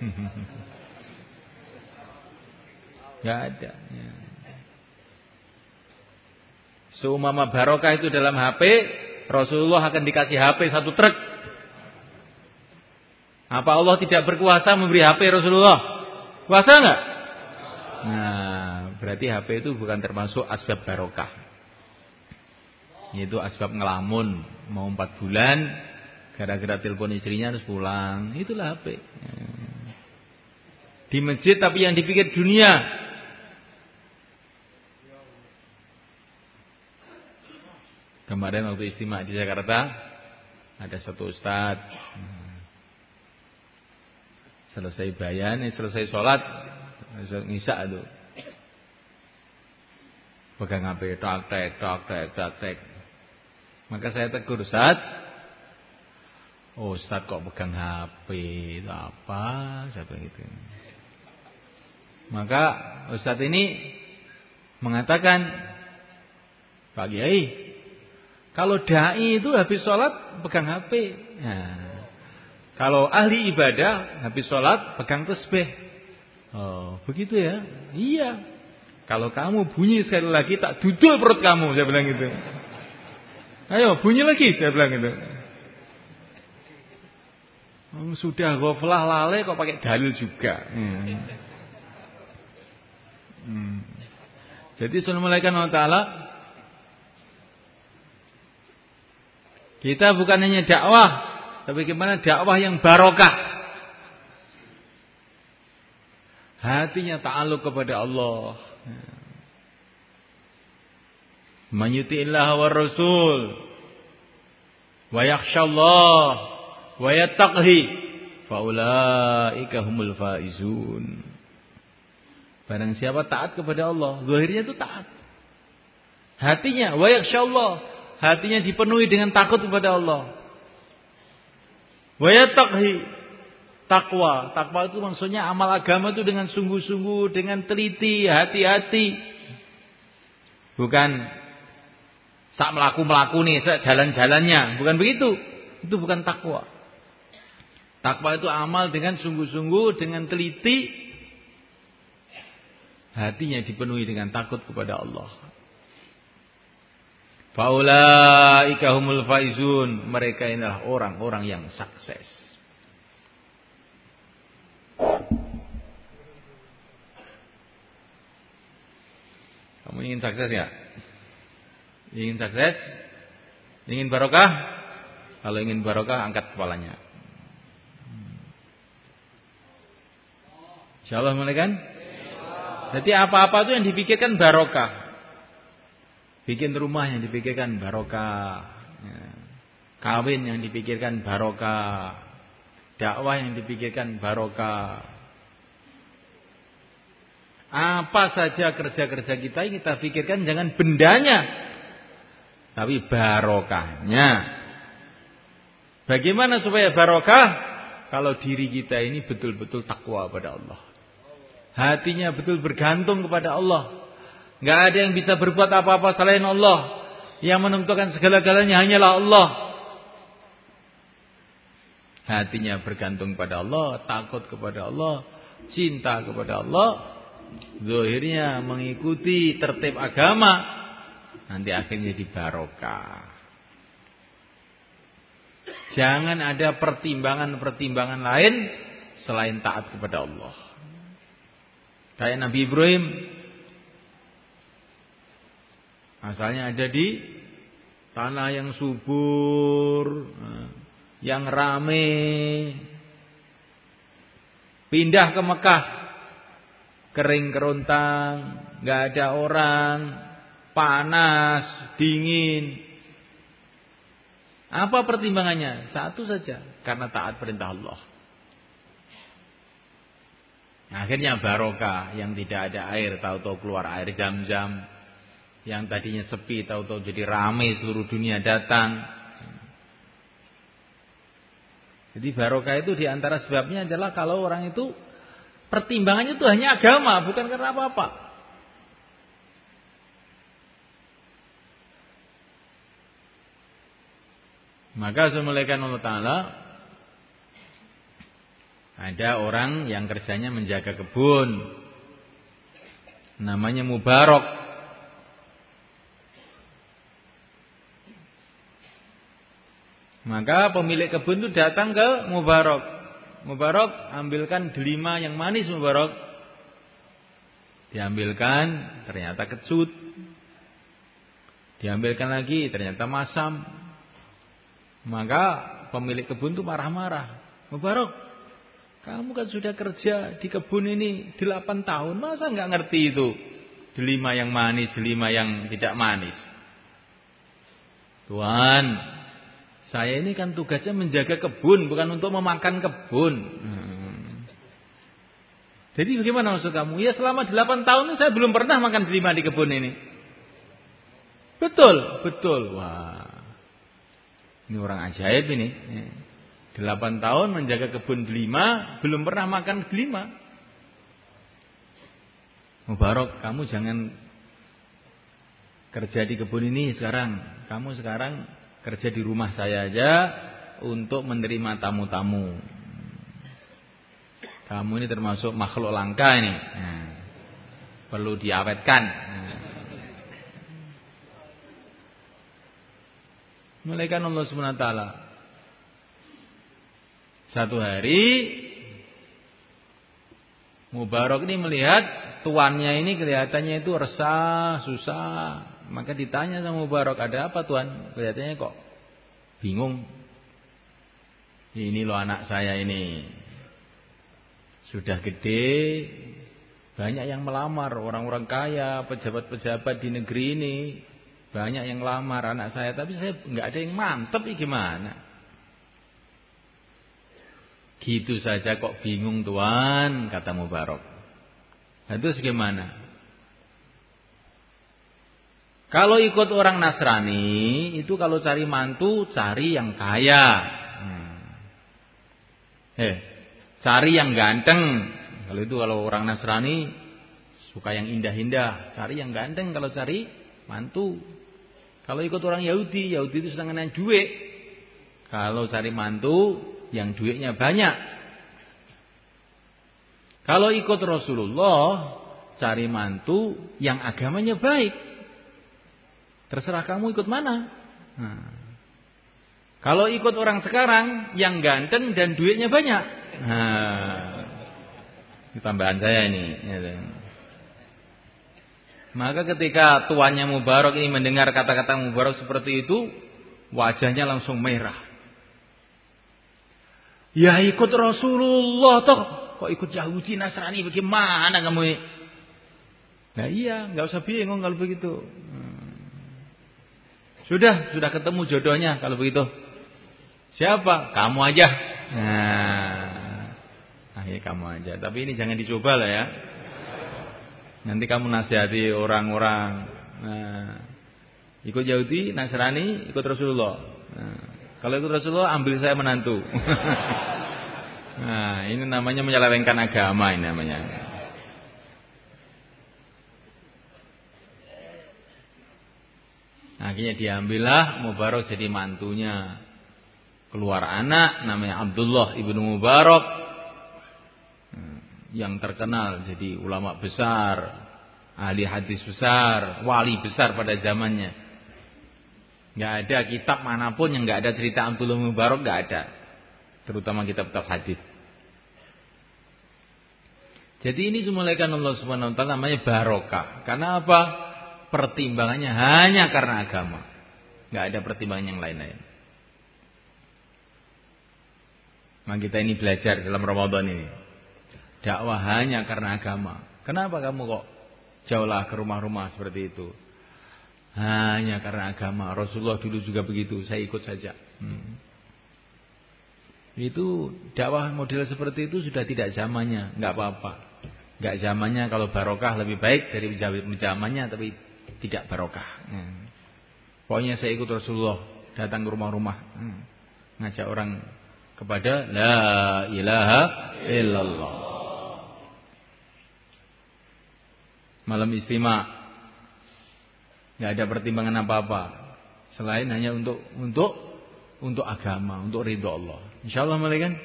Nggak ada. Ya. Seumama barokah itu dalam HP, Rasulullah akan dikasih HP satu truk. Apa Allah tidak berkuasa memberi HP Rasulullah? Kuasa enggak? Nah, berarti HP itu bukan termasuk asbab barokah. Yaitu asbab ngelamun. Mau empat bulan, gara-gara telepon istrinya harus pulang. Itulah HP. Di masjid tapi yang dipikir dunia. Kemarin waktu istimewa di Jakarta, ada satu ustadz Selesai bayan, selesai sholat, ngisa itu. Pegang HP, tak tek, tak tek, tak tek. Maka saya tegur, Ustaz. Oh, Ustaz kok pegang HP? Itu apa? Saya bilang gitu. Maka Ustaz ini mengatakan, Pak Kiai, kalau dai itu habis sholat pegang HP. Nah, kalau ahli ibadah habis sholat pegang tasbih. Oh, begitu ya? Iya. Kalau kamu bunyi sekali lagi tak dudul perut kamu, saya bilang gitu. Ayo bunyi lagi, saya bilang gitu. Oh, sudah ghaflah lale kok pakai dalil juga. Hmm. Hmm. Jadi Assalamualaikum warahmatullahi taala kita bukan hanya dakwah tapi bagaimana dakwah yang barokah? Hatinya ta'aluk kepada Allah. Manyuti'illah wa rasul. Wa yakhshallah. Wa yattaqhi. Faulaika humul faizun. Barang siapa taat kepada Allah. Zahirnya itu taat. Hatinya. Wa yakhshallah. Hatinya dipenuhi dengan takut kepada Allah. Wayatakhi takwa. Takwa itu maksudnya amal agama itu dengan sungguh-sungguh, dengan teliti, hati-hati. Bukan sak melaku-melaku nih, sak jalan-jalannya. Bukan begitu. Itu bukan takwa. Takwa itu amal dengan sungguh-sungguh, dengan teliti. Hatinya dipenuhi dengan takut kepada Allah. Faulaika humul faizun. Mereka inilah orang-orang yang sukses. Kamu ingin sukses ya? Ingin sukses? Ingin barokah? Kalau ingin barokah, angkat kepalanya. Insya Allah mulai kan? Jadi apa-apa itu yang dipikirkan barokah. Bikin rumah yang dipikirkan barokah. Ya. Kawin yang dipikirkan barokah. Dakwah yang dipikirkan barokah. Apa saja kerja-kerja kita kita pikirkan jangan bendanya. Tapi barokahnya. Bagaimana supaya barokah? Kalau diri kita ini betul-betul takwa pada Allah. Hatinya betul bergantung kepada Allah. Gak ada yang bisa berbuat apa-apa selain Allah. Yang menentukan segala-galanya hanyalah Allah. Hatinya bergantung pada Allah, takut kepada Allah, cinta kepada Allah. Zohirnya mengikuti tertib agama. Nanti akhirnya di barokah. Jangan ada pertimbangan-pertimbangan lain selain taat kepada Allah. Kayak Nabi Ibrahim Asalnya ada di tanah yang subur, yang rame. Pindah ke Mekah, kering kerontang, nggak ada orang, panas, dingin. Apa pertimbangannya? Satu saja, karena taat perintah Allah. Akhirnya barokah yang tidak ada air, tahu-tahu keluar air jam-jam yang tadinya sepi tahu-tahu jadi ramai seluruh dunia datang. Jadi barokah itu di antara sebabnya adalah kalau orang itu pertimbangannya itu hanya agama, bukan karena apa-apa. Maka semulaikan Allah Ta'ala Ada orang yang kerjanya menjaga kebun Namanya Mubarok Maka pemilik kebun itu datang ke Mubarak. Mubarak ambilkan delima yang manis Mubarak. Diambilkan ternyata kecut. Diambilkan lagi ternyata masam. Maka pemilik kebun itu marah-marah. Mubarak, kamu kan sudah kerja di kebun ini 8 tahun, masa nggak ngerti itu? Delima yang manis, delima yang tidak manis. Tuhan, saya ini kan tugasnya menjaga kebun, bukan untuk memakan kebun. Hmm. Jadi bagaimana maksud kamu? Ya selama 8 tahun ini saya belum pernah makan delima di kebun ini. Betul, betul. Wah. Ini orang ajaib ini. 8 tahun menjaga kebun delima, belum pernah makan delima. Mubarak, kamu jangan kerja di kebun ini sekarang. Kamu sekarang kerja di rumah saya aja untuk menerima tamu-tamu. Kamu ini termasuk makhluk langka ini. Nah, perlu diawetkan. Nah. Mulaikan Allah SWT. Satu hari Mubarak ini melihat tuannya ini kelihatannya itu resah, susah, maka ditanya sama Mubarak, ada apa tuan? Kelihatannya kok bingung. Ini loh anak saya ini. Sudah gede, banyak yang melamar, orang-orang kaya, pejabat-pejabat di negeri ini. Banyak yang melamar anak saya, tapi saya nggak ada yang mantep, gimana? Gitu saja kok bingung tuan, kata Mubarak. Nah, terus gimana? Kalau ikut orang Nasrani itu kalau cari mantu cari yang kaya. Hmm. Eh, cari yang ganteng. Kalau itu kalau orang Nasrani suka yang indah-indah, cari yang ganteng kalau cari mantu. Kalau ikut orang Yahudi, Yahudi itu senang duit. Kalau cari mantu yang duitnya banyak. Kalau ikut Rasulullah, cari mantu yang agamanya baik. Terserah kamu ikut mana. Nah. Kalau ikut orang sekarang yang ganteng dan duitnya banyak. Nah. Ini tambahan saya ini. Ya, Maka ketika tuannya Mubarak ini mendengar kata-kata Mubarak seperti itu, wajahnya langsung merah. Ya ikut Rasulullah toh. Kok ikut Yahudi Nasrani bagaimana kamu ini? Nah iya, nggak usah bingung kalau begitu. Sudah, sudah ketemu jodohnya kalau begitu. Siapa? Kamu aja. Nah, nah ya kamu aja. Tapi ini jangan dicoba lah ya. Nanti kamu nasihati orang-orang. Nah, ikut Yahudi, Nasrani, ikut Rasulullah. Nah, kalau ikut Rasulullah, ambil saya menantu. nah, ini namanya menyelewengkan agama ini namanya. Akhirnya diambillah Mubarak jadi mantunya. Keluar anak namanya Abdullah ibnu Mubarak yang terkenal jadi ulama besar, ahli hadis besar, wali besar pada zamannya. Gak ada kitab mana pun yang gak ada cerita Abdullah Mubarak gak ada. Terutama kitab-kitab hadis. Jadi ini semulaikan Allah Subhanahu namanya barokah. Karena apa? Pertimbangannya hanya karena agama. Gak ada pertimbangan yang lain-lain. Maka kita ini belajar dalam Ramadan ini dakwah hanya karena agama. Kenapa kamu kok jauhlah ke rumah-rumah seperti itu? Hanya karena agama. Rasulullah dulu juga begitu. Saya ikut saja. Hmm. Itu dakwah model seperti itu sudah tidak zamannya. Nggak apa-apa. Nggak zamannya kalau barokah lebih baik dari zamannya tapi tidak barokah. Hmm. Pokoknya saya ikut Rasulullah datang ke rumah-rumah. Hmm. Ngajak orang kepada la ilaha illallah. malam istimewa. Nggak ada pertimbangan apa-apa selain hanya untuk untuk untuk agama, untuk ridho Allah. Insya Allah kan?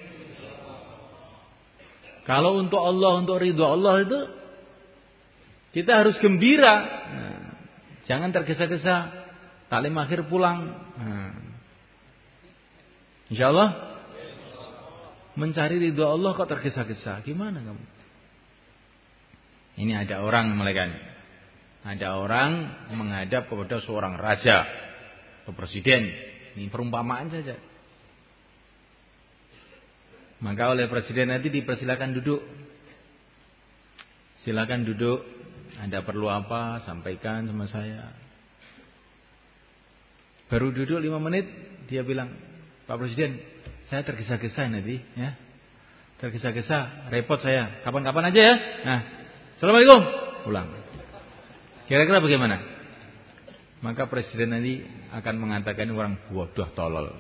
Kalau untuk Allah, untuk ridho Allah itu kita harus gembira. Nah, jangan tergesa-gesa. Taklim akhir pulang. Nah. Insya Allah mencari ridho Allah kok tergesa-gesa. Gimana kamu? Ini ada orang mereka Ada orang menghadap kepada seorang raja atau presiden. Ini perumpamaan saja. Maka oleh presiden nanti dipersilakan duduk. Silakan duduk. Anda perlu apa? Sampaikan sama saya. Baru duduk lima menit, dia bilang, Pak Presiden, saya tergesa-gesa nanti, ya. Tergesa-gesa, repot saya. Kapan-kapan aja ya. Nah, Assalamualaikum. Pulang. Kira-kira bagaimana? Maka presiden nanti akan mengatakan orang bodoh tolol.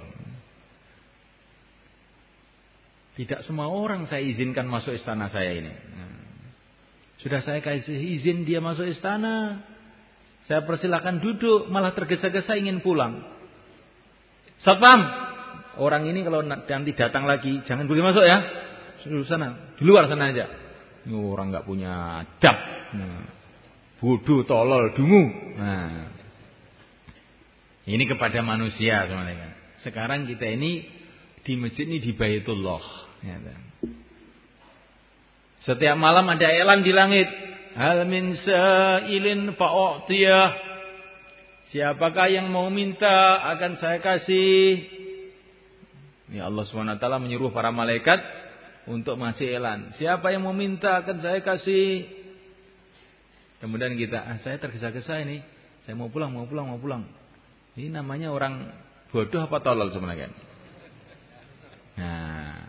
Tidak semua orang saya izinkan masuk istana saya ini. Sudah saya kasih izin dia masuk istana. Saya persilakan duduk, malah tergesa-gesa ingin pulang. Satpam, orang ini kalau nanti datang lagi, jangan boleh masuk ya. Sana, di luar sana aja. Ini orang nggak punya adab. Nah, bodoh, tolol, dungu. Nah, ini kepada manusia sebenarnya. Sekarang kita ini di masjid ini di Baitullah. Ya, kan? Setiap malam ada elan di langit. Hal min sa'ilin fa'u'tiyah. Siapakah yang mau minta akan saya kasih. Ini Allah SWT menyuruh para malaikat untuk masih elan. Siapa yang meminta akan saya kasih. Kemudian kita, ah, saya tergesa-gesa ini. Saya mau pulang, mau pulang, mau pulang. Ini namanya orang bodoh apa tolol sebenarnya. Nah,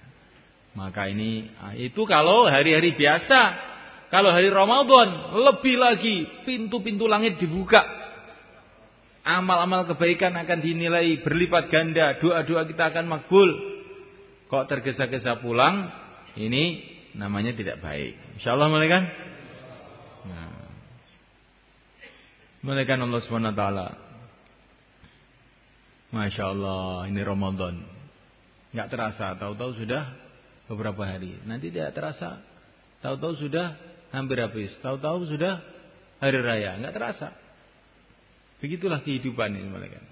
maka ini ah, itu kalau hari-hari biasa. Kalau hari Ramadan lebih lagi pintu-pintu langit dibuka. Amal-amal kebaikan akan dinilai berlipat ganda. Doa-doa kita akan makbul. Kok tergesa-gesa pulang, ini namanya tidak baik. Insyaallah malaikat. Nah. Malaikat Allah Subhanahu wa taala. Masya Allah, ini Ramadan. Enggak terasa, tahu-tahu sudah beberapa hari. Nanti tidak terasa, tahu-tahu sudah hampir habis. Tahu-tahu sudah hari raya, enggak terasa. Begitulah kehidupan ini malaikat.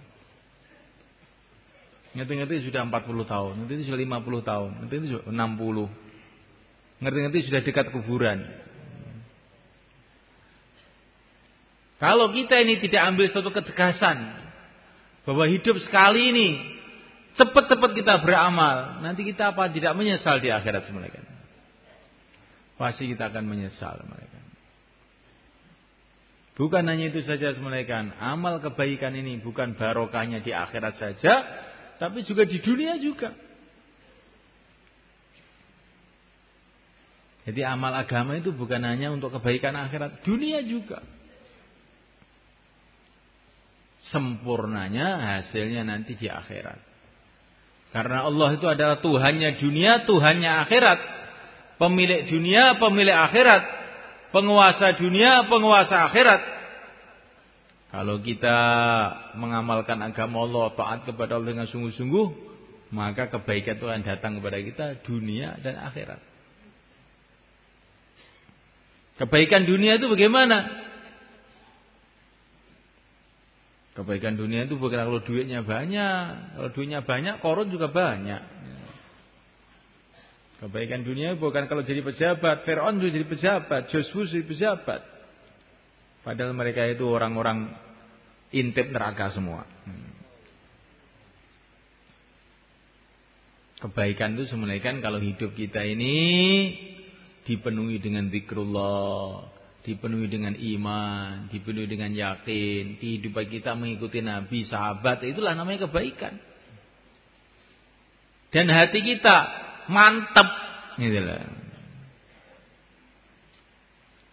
Ngerti-ngerti sudah 40 tahun, ngerti sudah 50 tahun, ngerti sudah 60. Ngerti-ngerti sudah dekat kuburan. Kalau kita ini tidak ambil suatu ketegasan bahwa hidup sekali ini cepat-cepat kita beramal, nanti kita apa tidak menyesal di akhirat mereka. Pasti kita akan menyesal mereka. Bukan hanya itu saja mereka, amal kebaikan ini bukan barokahnya di akhirat saja, tapi juga di dunia juga. Jadi amal agama itu bukan hanya untuk kebaikan akhirat, dunia juga. Sempurnanya hasilnya nanti di akhirat. Karena Allah itu adalah Tuhannya dunia, Tuhannya akhirat. Pemilik dunia, pemilik akhirat. Penguasa dunia, penguasa akhirat. Kalau kita mengamalkan agama Allah, taat kepada Allah dengan sungguh-sungguh, maka kebaikan itu akan datang kepada kita dunia dan akhirat. Kebaikan dunia itu bagaimana? Kebaikan dunia itu bukan kalau duitnya banyak. Kalau duitnya banyak, korun juga banyak. Kebaikan dunia bukan kalau jadi pejabat. Fir'aun juga jadi pejabat. Joshua jadi pejabat. Padahal mereka itu orang-orang intip neraka semua. Kebaikan itu sebenarnya kalau hidup kita ini dipenuhi dengan zikrullah, dipenuhi dengan iman, dipenuhi dengan yakin, kehidupan kita mengikuti Nabi, sahabat, itulah namanya kebaikan. Dan hati kita mantap, gitu lah.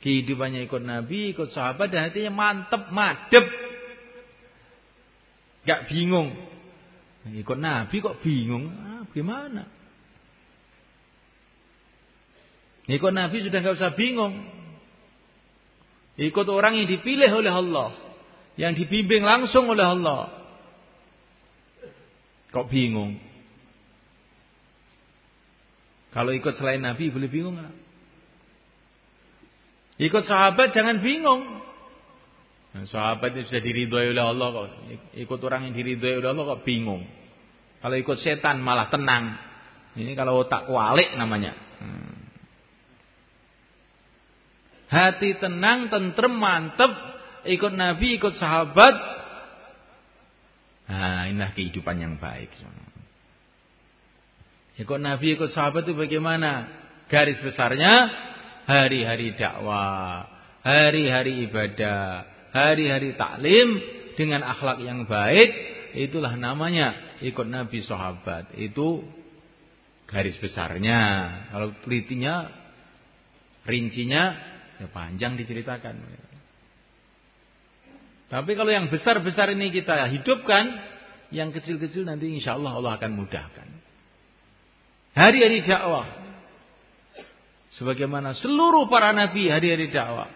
Kehidupannya ikut Nabi, ikut sahabat, dan hatinya mantep, madep. Gak bingung. Ikut Nabi kok bingung? Ah, gimana? Ikut Nabi sudah nggak usah bingung. Ikut orang yang dipilih oleh Allah. Yang dibimbing langsung oleh Allah. Kok bingung? Kalau ikut selain Nabi boleh bingung nggak? Ikut sahabat jangan bingung. Nah, sahabat itu sudah diridhoi oleh Allah kok. Ikut orang yang diridhoi oleh Allah kok bingung. Kalau ikut setan malah tenang. Ini kalau otak kualik namanya. Hmm. Hati tenang, tentrem, mantep. Ikut Nabi, ikut sahabat. Nah, inilah kehidupan yang baik. Ikut Nabi, ikut sahabat itu bagaimana? Garis besarnya, hari-hari dakwah. Hari-hari ibadah. Hari-hari taklim. Dengan akhlak yang baik. Itulah namanya ikut Nabi sahabat. Itu garis besarnya. Kalau telitinya, rincinya Ya panjang diceritakan. Tapi kalau yang besar-besar ini kita hidupkan, yang kecil-kecil nanti insya Allah Allah akan mudahkan. Hari-hari dakwah. Sebagaimana seluruh para nabi hari-hari dakwah.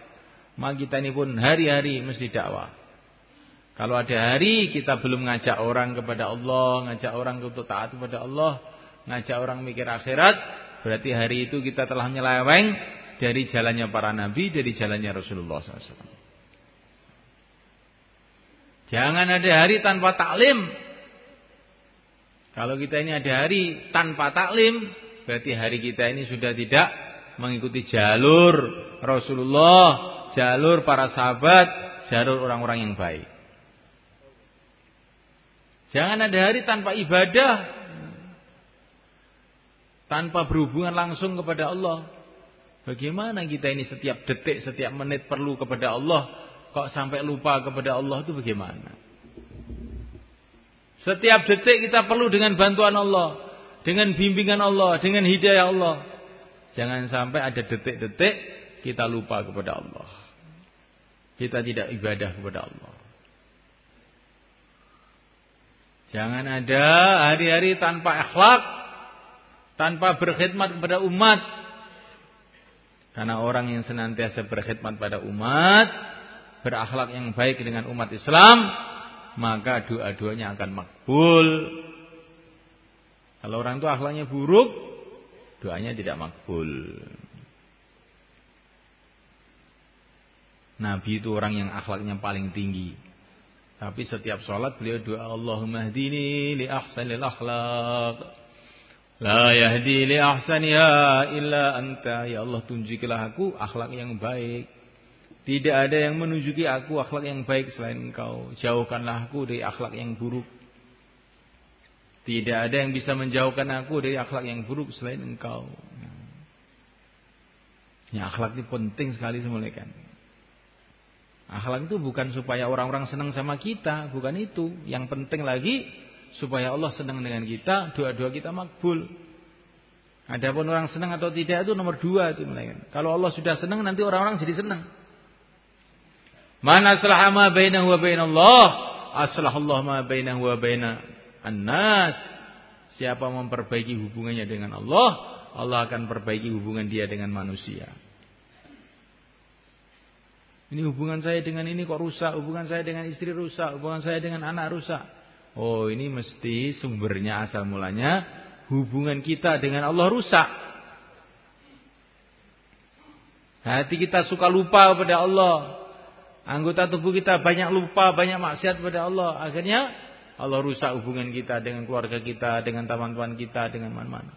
Maka kita ini pun hari-hari mesti dakwah. Kalau ada hari kita belum ngajak orang kepada Allah, ngajak orang untuk taat kepada Allah, ngajak orang mikir akhirat, berarti hari itu kita telah nyeleweng dari jalannya para nabi, dari jalannya Rasulullah SAW. Jangan ada hari tanpa taklim. Kalau kita ini ada hari tanpa taklim, berarti hari kita ini sudah tidak mengikuti jalur Rasulullah, jalur para sahabat, jalur orang-orang yang baik. Jangan ada hari tanpa ibadah, tanpa berhubungan langsung kepada Allah. Bagaimana kita ini setiap detik, setiap menit perlu kepada Allah, kok sampai lupa kepada Allah itu bagaimana? Setiap detik kita perlu dengan bantuan Allah, dengan bimbingan Allah, dengan hidayah Allah. Jangan sampai ada detik-detik kita lupa kepada Allah. Kita tidak ibadah kepada Allah. Jangan ada hari-hari tanpa akhlak, tanpa berkhidmat kepada umat, karena orang yang senantiasa berkhidmat pada umat, berakhlak yang baik dengan umat Islam, maka doa-doanya akan makbul. Kalau orang itu akhlaknya buruk, doanya tidak makbul. Nabi itu orang yang akhlaknya paling tinggi. Tapi setiap sholat beliau doa Allahumma hdini li ahsanil akhlak. La yahdi li ahsaniha illa anta. Ya Allah tunjukilah aku akhlak yang baik. Tidak ada yang menunjuki aku akhlak yang baik selain engkau. Jauhkanlah aku dari akhlak yang buruk. Tidak ada yang bisa menjauhkan aku dari akhlak yang buruk selain engkau. Ya akhlak itu penting sekali semuanya Akhlak itu bukan supaya orang-orang senang sama kita, bukan itu. Yang penting lagi supaya Allah senang dengan kita, doa-doa kita makbul. Adapun orang senang atau tidak itu nomor dua itu Kalau Allah sudah senang nanti orang-orang jadi senang. Mana aslah ma bainahu wa bainallah, Allah ma bainahu wa baina annas. Siapa memperbaiki hubungannya dengan Allah, Allah akan perbaiki hubungan dia dengan manusia. Ini hubungan saya dengan ini kok rusak, hubungan saya dengan istri rusak, hubungan saya dengan anak rusak. Oh, ini mesti sumbernya asal mulanya hubungan kita dengan Allah rusak. Hati kita suka lupa kepada Allah. Anggota tubuh kita banyak lupa, banyak maksiat kepada Allah. Akhirnya Allah rusak hubungan kita dengan keluarga kita, dengan teman-teman kita, dengan mana-mana.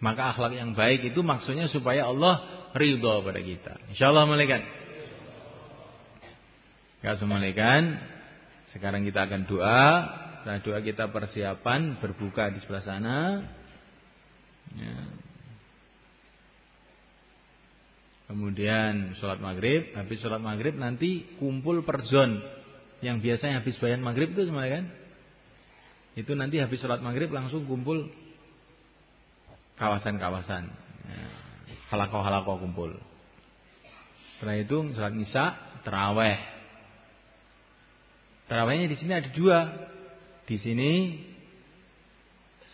Maka akhlak yang baik itu maksudnya supaya Allah ridho pada kita. Insya Allah malaikat. Semua Sekarang kita akan doa setelah doa kita persiapan berbuka di sebelah sana. Ya. Kemudian sholat maghrib, habis sholat maghrib nanti kumpul per zon. Yang biasanya habis bayan maghrib itu semuanya kan? Itu nanti habis sholat maghrib langsung kumpul kawasan-kawasan. Ya. Halako-halako kumpul. Setelah itu sholat isya, teraweh. Terawihnya di sini ada dua. Di sini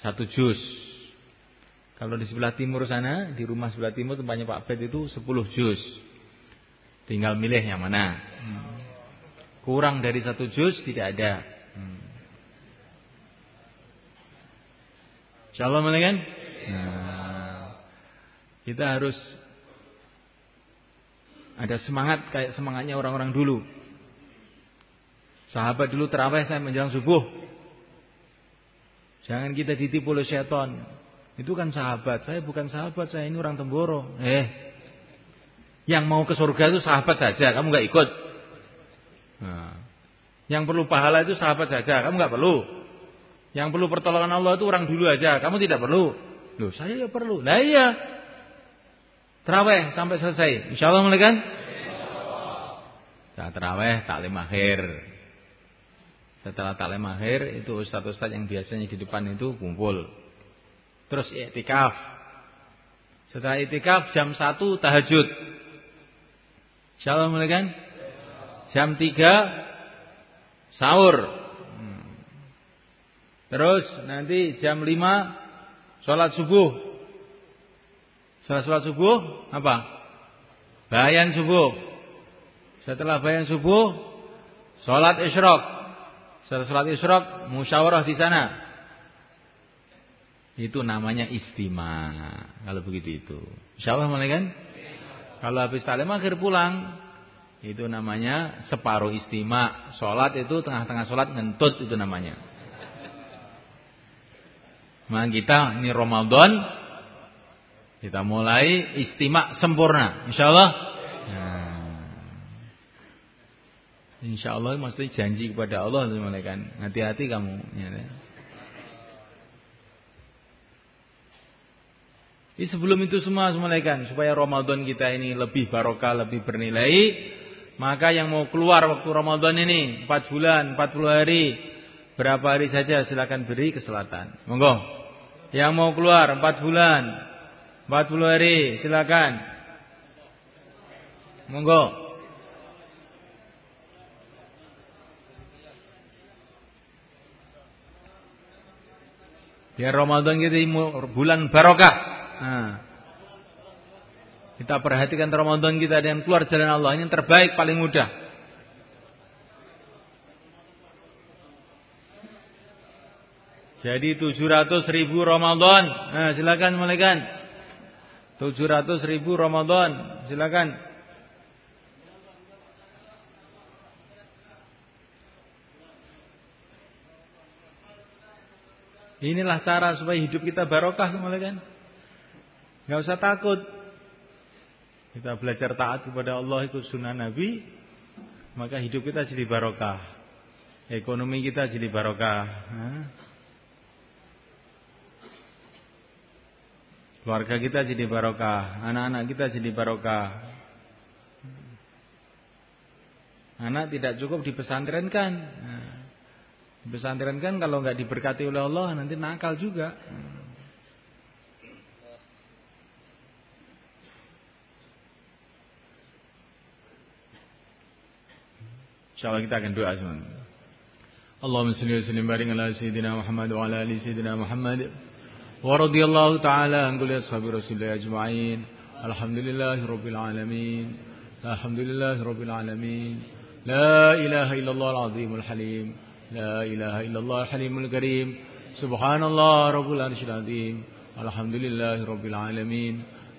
satu juz. Kalau di sebelah timur sana, di rumah sebelah timur tempatnya Pak Bed itu sepuluh juz. Tinggal milih yang mana. Kurang dari satu juz tidak ada. Hmm. Insya Allah kan? Nah, kita harus ada semangat kayak semangatnya orang-orang dulu. Sahabat dulu terawih saya menjelang subuh. Jangan kita ditipu oleh setan. Itu kan sahabat. Saya bukan sahabat, saya ini orang Temboro. Eh, yang mau ke surga itu sahabat saja, kamu nggak ikut. Nah, yang perlu pahala itu sahabat saja, kamu nggak perlu. Yang perlu pertolongan Allah itu orang dulu aja, kamu tidak perlu. Loh, saya ya perlu. Lah iya. Terawih sampai selesai. Insya Allah mulai kan? Nah, terawih taklim akhir. Setelah taklim akhir itu ustaz-ustaz yang biasanya di depan itu kumpul. Terus i'tikaf. Setelah i'tikaf jam 1 tahajud. Insyaallah mulai kan? Jam 3 sahur. Hmm. Terus nanti jam 5 sholat subuh. Setelah sholat subuh apa? Bayan subuh. Setelah bayan subuh sholat isyraq. Setelah sholat isyraq, musyawarah di sana. Itu namanya istima. Kalau begitu itu. Allah mulai kan? Kalau habis talim akhir pulang, itu namanya separuh istima. Sholat itu tengah-tengah sholat ngentut itu namanya. Maka kita ini Ramadan kita mulai istima sempurna. Insya Allah. Insya Allah maksudnya janji kepada Allah kan hati-hati kamu. Ya. Jadi sebelum itu semua semulaikan supaya Ramadan kita ini lebih barokah, lebih bernilai, maka yang mau keluar waktu Ramadan ini 4 bulan, 40 hari, berapa hari saja silakan beri ke selatan. Monggo. Yang mau keluar 4 bulan, 40 hari, silakan. Monggo. Biar Ramadan kita bulan barokah. Nah. Kita perhatikan Ramadan kita dengan keluar jalan Allah ini yang terbaik paling mudah. Jadi 700 ribu Ramadan. Nah, silakan mulaikan. 700 ribu Ramadan. Silakan. Inilah cara supaya hidup kita barokah semuanya kan. Gak usah takut. Kita belajar taat kepada Allah ikut sunnah Nabi, maka hidup kita jadi barokah. Ekonomi kita jadi barokah. Keluarga kita jadi barokah, anak-anak kita jadi barokah. Anak tidak cukup dipesantrenkan. Nah, Pesantren kan kalau nggak diberkati oleh Allah nanti nakal juga. Insyaallah kita akan doa semua. Allahumma salli wa sallim barik ala sayyidina Muhammad wa ala ali sayyidina Muhammad. Wa radiyallahu ta'ala an kulli ashabi Rasulillah ajma'in. Alhamdulillahi rabbil alamin. Alhamdulillahi rabbil alamin. La ilaha illallah al-azimul halim. لا إله إلا الله الحليم الكريم. سبحان الله رب العرش العظيم. الحمد لله رب العالمين.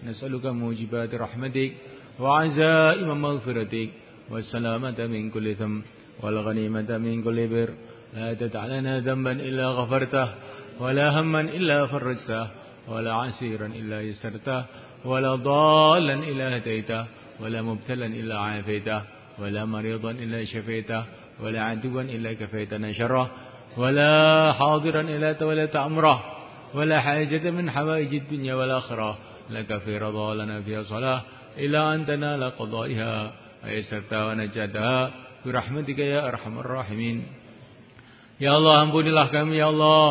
نسألك موجبات رحمتك وعزائم مغفرتك والسلامة من كل ثم والغنيمة من كل بر. لا تدع لنا ذنبا إلا غفرته ولا هما إلا فرجته ولا عسيرا إلا يسرته ولا ضالا إلا هديته ولا مبتلا إلا عافيته ولا مريضا إلا شفيته ولا عدوا إلا كفيتنا شره ولا حاضرا إلا توليت أمره ولا حاجة من حوائج الدنيا والآخرة لك في رضا لنا فيها صلاة إلا أن تنال قضائها أيسرتها ونجاتها برحمتك يا أرحم الراحمين Ya Allah ampunilah kami ya Allah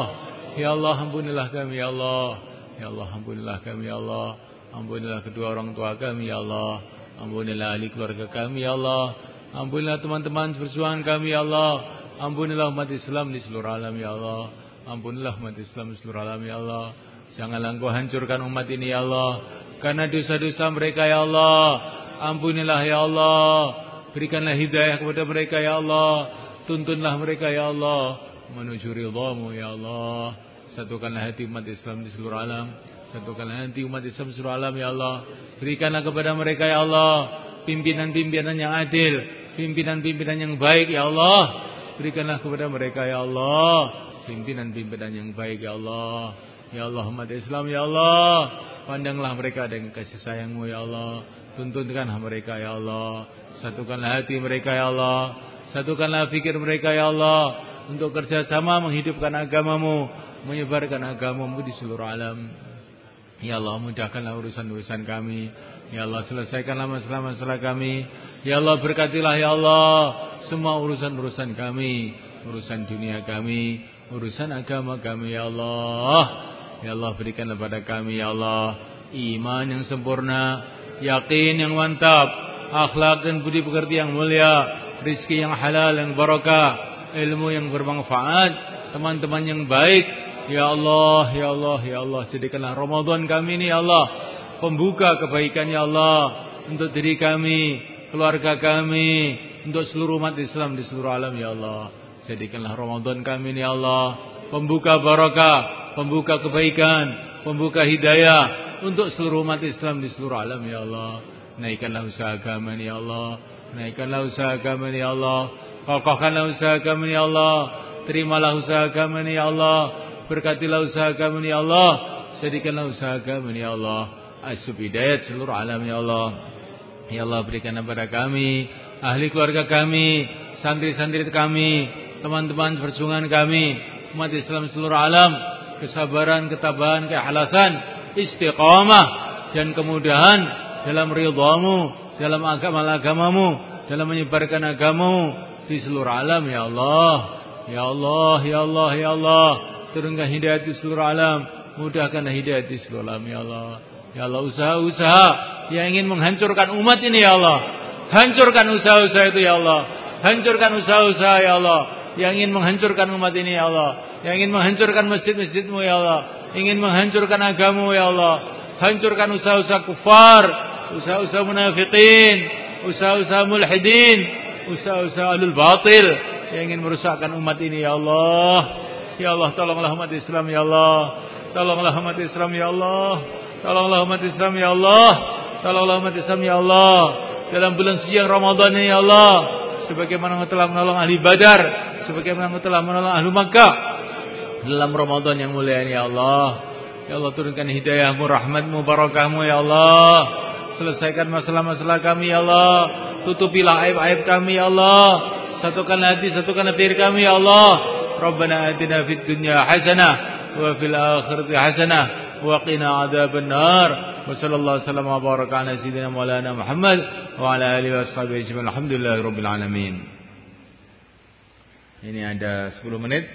Ya Allah ampunilah kami ya Allah Ya Allah ampunilah kami ya Allah Ampunilah kedua orang tua kami ya Allah Ampunilah ahli keluarga kami ya Allah Ampunilah teman-teman perjuangan kami ya Allah. Ampunilah umat Islam di seluruh alam ya Allah. Ampunilah umat Islam di seluruh alam ya Allah. Janganlah engkau hancurkan umat ini ya Allah. Karena dosa-dosa mereka ya Allah. Ampunilah ya Allah. Berikanlah hidayah kepada mereka ya Allah. Tuntunlah mereka ya Allah. Menuju ridhamu ya Allah. Satukanlah hati umat Islam di seluruh alam. Satukanlah hati umat Islam di seluruh alam ya Allah. Berikanlah kepada mereka ya Allah. Pimpinan-pimpinan yang adil pimpinan-pimpinan yang baik ya Allah. Berikanlah kepada mereka ya Allah. Pimpinan-pimpinan yang baik ya Allah. Ya Allah umat Islam ya Allah. Pandanglah mereka dengan kasih sayangmu ya Allah. Tuntunkanlah mereka ya Allah. Satukanlah hati mereka ya Allah. Satukanlah fikir mereka ya Allah. Untuk kerjasama menghidupkan agamamu. Menyebarkan agamamu di seluruh alam. Ya Allah mudahkanlah urusan-urusan kami. Ya Allah selesaikanlah masalah-masalah kami. Ya Allah berkatilah ya Allah semua urusan-urusan kami, urusan dunia kami, urusan agama kami ya Allah. Ya Allah berikanlah pada kami ya Allah iman yang sempurna, yakin yang mantap, akhlak dan budi pekerti yang mulia, rizki yang halal yang barakah, ilmu yang bermanfaat, teman-teman yang baik. Ya Allah, ya Allah, ya Allah, jadikanlah Ramadan kami ini ya Allah pembuka kebaikan ya Allah untuk diri kami, keluarga kami, untuk seluruh umat Islam di seluruh alam ya Allah. Jadikanlah Ramadan kami ini ya Allah pembuka barakah, pembuka kebaikan, pembuka hidayah untuk seluruh umat Islam di seluruh alam ya Allah. Naikkanlah usaha kami ya Allah. Naikkanlah usaha kami ya Allah. Kokohkanlah usaha kami ya Allah. Terimalah usaha kami ya Allah. Berkatilah usaha kami ya Allah. Jadikanlah usaha kami ya Allah asub hidayat seluruh alam ya Allah. Ya Allah berikan kepada kami, ahli keluarga kami, santri-santri kami, teman-teman perjuangan kami, umat Islam seluruh alam, kesabaran, ketabahan, keikhlasan, istiqamah dan kemudahan dalam ridhamu, dalam agama-agamamu, dalam menyebarkan agamamu di seluruh alam ya Allah. Ya Allah, ya Allah, ya Allah, turunkan hidayah di seluruh alam, mudahkan hidayah di seluruh alam ya Allah. Ya Allah usaha-usaha yang ingin menghancurkan umat ini ya Allah. Hancurkan usaha-usaha itu ya Allah. Hancurkan usaha-usaha ya Allah. Yang ingin menghancurkan umat ini ya Allah. Yang ingin menghancurkan masjid-masjidmu ya Allah. Ingin menghancurkan agamamu ya Allah. Hancurkan usaha-usaha kufar. Usaha-usaha munafiqin. Usaha-usaha mulhidin. Usaha-usaha alul batil. Yang ingin merusakkan umat ini ya Allah. Ya Allah tolonglah umat Islam ya Allah. Tolonglah umat Islam ya Allah. Tolonglah umat Islam ya Allah. Tolonglah umat Islam ya Allah. Dalam bulan suci Ramadan ini ya Allah. Sebagaimana engkau telah menolong ahli Badar. Sebagaimana engkau telah menolong ahli Makkah. Dalam Ramadan yang mulia ini ya Allah. Ya Allah turunkan hidayahmu, rahmatmu, barakahmu ya Allah. Selesaikan masalah-masalah kami ya Allah. Tutupilah aib-aib kami ya Allah. Satukan hati, satukan hati kami ya Allah. Rabbana atina fid dunya hasanah wa fil akhirati hasanah وقنا عذاب النار وصلى الله وسلم وبارك على سيدنا مولانا محمد وعلى آله وأصحابه أجمعين الحمد لله رب العالمين Ini ada 10 menit.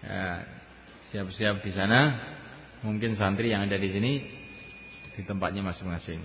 Ya, siap-siap di sana. Mungkin santri yang ada di sini di tempatnya masing-masing.